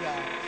y'all.